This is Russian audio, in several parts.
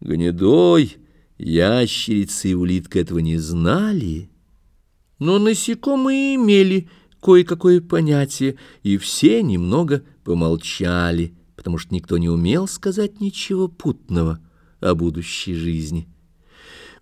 Гнедой, ящерица и улитка этого не знали, но насекомые имели кое-какое понятие, и все немного помолчали, потому что никто не умел сказать ничего путного о будущей жизни.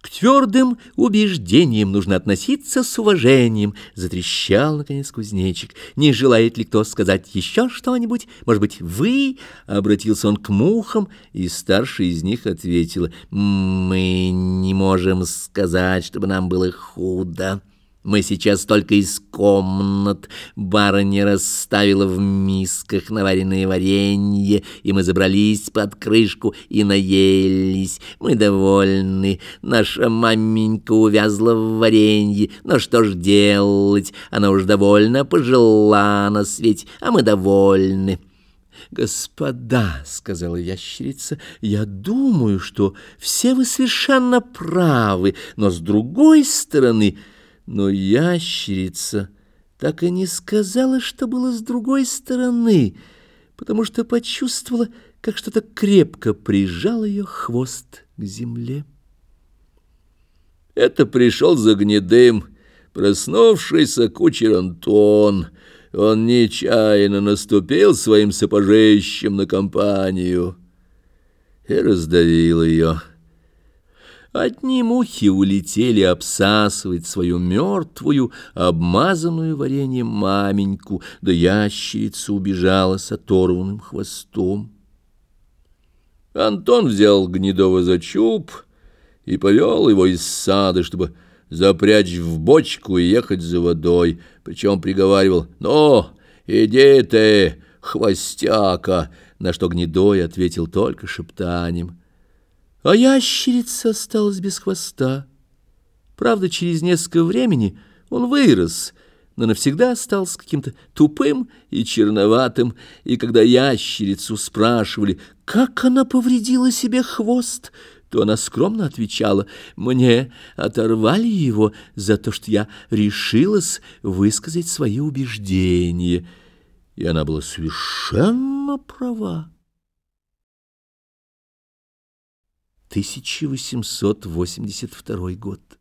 К твердым убеждениям нужно относиться с уважением, затрещал, наконец, кузнечик. Не желает ли кто сказать еще что-нибудь? Может быть, вы? Обратился он к мухам, и старшая из них ответила, мы не можем сказать, чтобы нам было худо. Мы сейчас только из комнат. Барыня расставила в мисках наваренное варенье, и мы забрались под крышку и наелись. Мы довольны. Наша маменька увязла в варенье. Но что ж делать? Она уж довольно пожила на свете, а мы довольны. «Господа», — сказала ящерица, — «я думаю, что все вы совершенно правы, но с другой стороны...» Но ящерица так и не сказала, что было с другой стороны, потому что почувствовала, как что-то крепко прижал ее хвост к земле. Это пришел за гнедым, проснувшийся кучер Антон. Он нечаянно наступил своим сапожищем на компанию и раздавил ее. Одни мухи улетели обсасывать свою мертвую, обмазанную вареньем маменьку, да ящерица убежала с оторванным хвостом. Антон взял Гнедова за чуб и повел его из сада, чтобы запрячь в бочку и ехать за водой, причем приговаривал «Ну, иди ты, хвостяка!» на что Гнедой ответил только шептанием а ящерица осталась без хвоста. Правда, через несколько времени он вырос, но навсегда остался каким-то тупым и черноватым, и когда ящерицу спрашивали, как она повредила себе хвост, то она скромно отвечала, «Мне оторвали его за то, что я решилась высказать свои убеждения». И она была совершенно права. 1882 год.